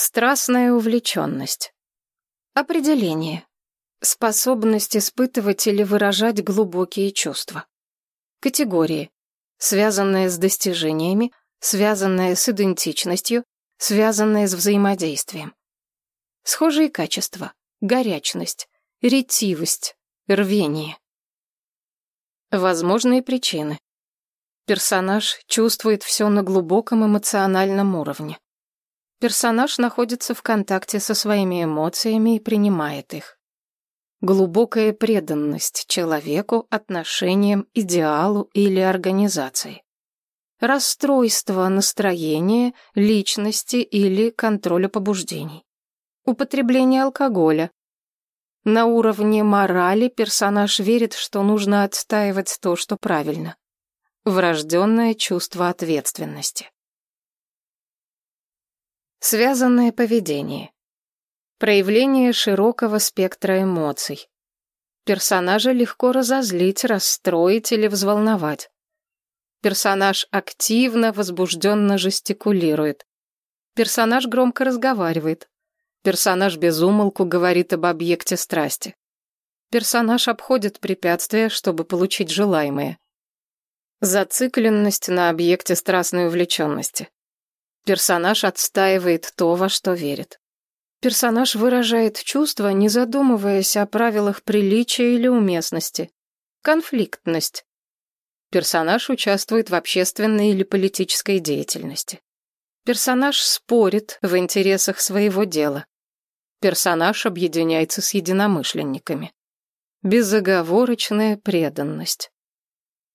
Страстная увлеченность. Определение. Способность испытывать или выражать глубокие чувства. Категории. Связанная с достижениями, связанная с идентичностью, связанная с взаимодействием. Схожие качества. Горячность, ретивость, рвение. Возможные причины. Персонаж чувствует все на глубоком эмоциональном уровне. Персонаж находится в контакте со своими эмоциями и принимает их. Глубокая преданность человеку, отношениям, идеалу или организации. Расстройство настроения, личности или контроля побуждений. Употребление алкоголя. На уровне морали персонаж верит, что нужно отстаивать то, что правильно. Врожденное чувство ответственности. Связанное поведение. Проявление широкого спектра эмоций. Персонажа легко разозлить, расстроить или взволновать. Персонаж активно, возбужденно жестикулирует. Персонаж громко разговаривает. Персонаж без умолку говорит об объекте страсти. Персонаж обходит препятствия, чтобы получить желаемое. Зацикленность на объекте страстной увлеченности. Персонаж отстаивает то, во что верит. Персонаж выражает чувства, не задумываясь о правилах приличия или уместности. Конфликтность. Персонаж участвует в общественной или политической деятельности. Персонаж спорит в интересах своего дела. Персонаж объединяется с единомышленниками. Безоговорочная преданность.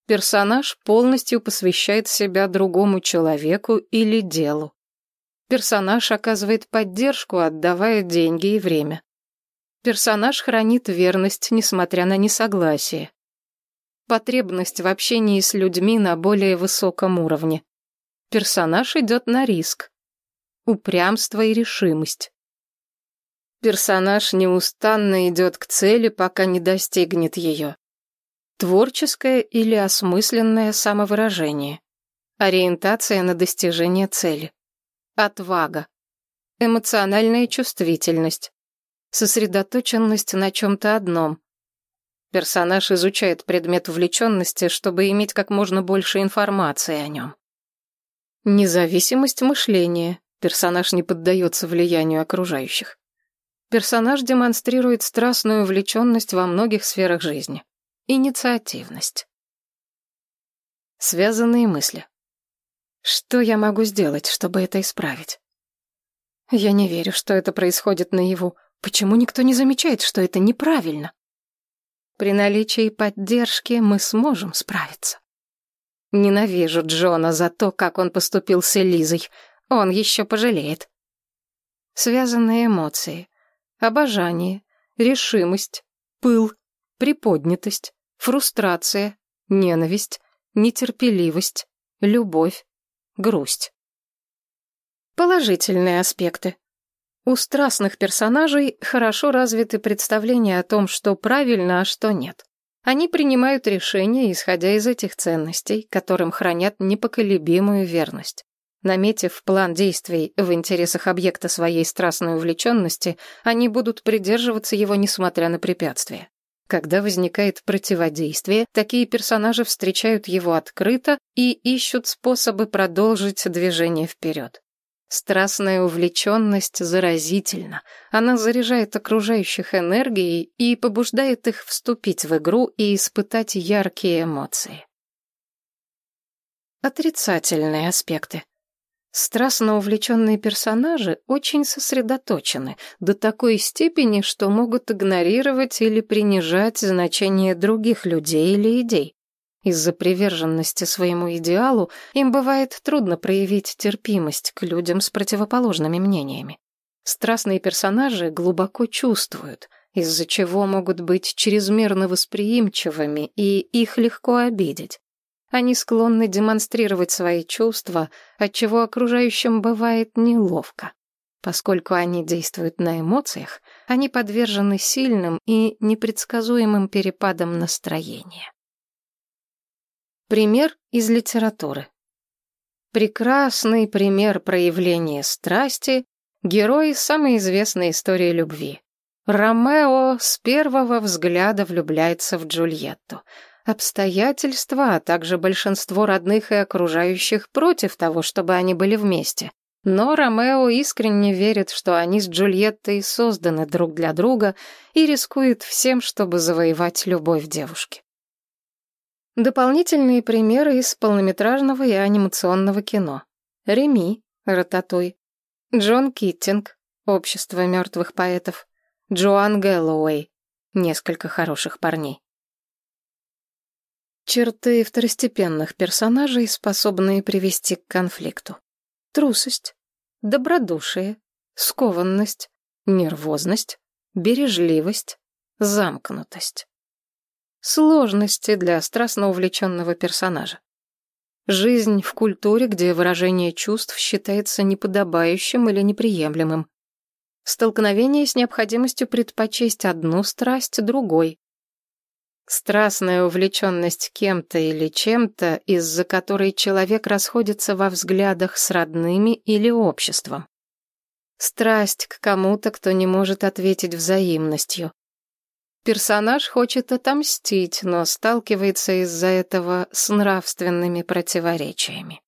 Персонаж полностью посвящает себя другому человеку или делу. Персонаж оказывает поддержку, отдавая деньги и время. Персонаж хранит верность, несмотря на несогласие. Потребность в общении с людьми на более высоком уровне. Персонаж идет на риск. Упрямство и решимость. Персонаж неустанно идет к цели, пока не достигнет ее. Творческое или осмысленное самовыражение. Ориентация на достижение цели. Отвага. Эмоциональная чувствительность. Сосредоточенность на чем-то одном. Персонаж изучает предмет увлеченности, чтобы иметь как можно больше информации о нем. Независимость мышления. Персонаж не поддается влиянию окружающих. Персонаж демонстрирует страстную увлеченность во многих сферах жизни. Инициативность. Связанные мысли. Что я могу сделать, чтобы это исправить? Я не верю, что это происходит наяву. Почему никто не замечает, что это неправильно? При наличии поддержки мы сможем справиться. Ненавижу Джона за то, как он поступил с Элизой. Он еще пожалеет. Связанные эмоции. Обожание, решимость, пыл, приподнятость, фрустрация, ненависть, нетерпеливость, любовь, грусть. Положительные аспекты. У страстных персонажей хорошо развиты представления о том, что правильно, а что нет. Они принимают решения, исходя из этих ценностей, которым хранят непоколебимую верность. Наметив план действий в интересах объекта своей страстной увлеченности, они будут придерживаться его, несмотря на препятствия. Когда возникает противодействие, такие персонажи встречают его открыто и ищут способы продолжить движение вперед. Страстная увлеченность заразительна. Она заряжает окружающих энергией и побуждает их вступить в игру и испытать яркие эмоции. Отрицательные аспекты. Страстно увлеченные персонажи очень сосредоточены до такой степени, что могут игнорировать или принижать значение других людей или идей. Из-за приверженности своему идеалу им бывает трудно проявить терпимость к людям с противоположными мнениями. Страстные персонажи глубоко чувствуют, из-за чего могут быть чрезмерно восприимчивыми и их легко обидеть. Они склонны демонстрировать свои чувства, отчего окружающим бывает неловко. Поскольку они действуют на эмоциях, они подвержены сильным и непредсказуемым перепадам настроения. Пример из литературы. Прекрасный пример проявления страсти Герой самой известной истории любви. Ромео с первого взгляда влюбляется в Джульетту. Обстоятельства, а также большинство родных и окружающих против того, чтобы они были вместе. Но Ромео искренне верит, что они с Джульеттой созданы друг для друга и рискует всем, чтобы завоевать любовь девушки. Дополнительные примеры из полнометражного и анимационного кино. Реми, Рататуй, Джон Киттинг, Общество мертвых поэтов, Джоан Гэллоуэй, Несколько хороших парней. Черты второстепенных персонажей, способные привести к конфликту. Трусость, добродушие, скованность, нервозность, бережливость, замкнутость. Сложности для страстно увлеченного персонажа. Жизнь в культуре, где выражение чувств считается неподобающим или неприемлемым. Столкновение с необходимостью предпочесть одну страсть другой. Страстная увлеченность кем-то или чем-то, из-за которой человек расходится во взглядах с родными или обществом. Страсть к кому-то, кто не может ответить взаимностью. Персонаж хочет отомстить, но сталкивается из-за этого с нравственными противоречиями.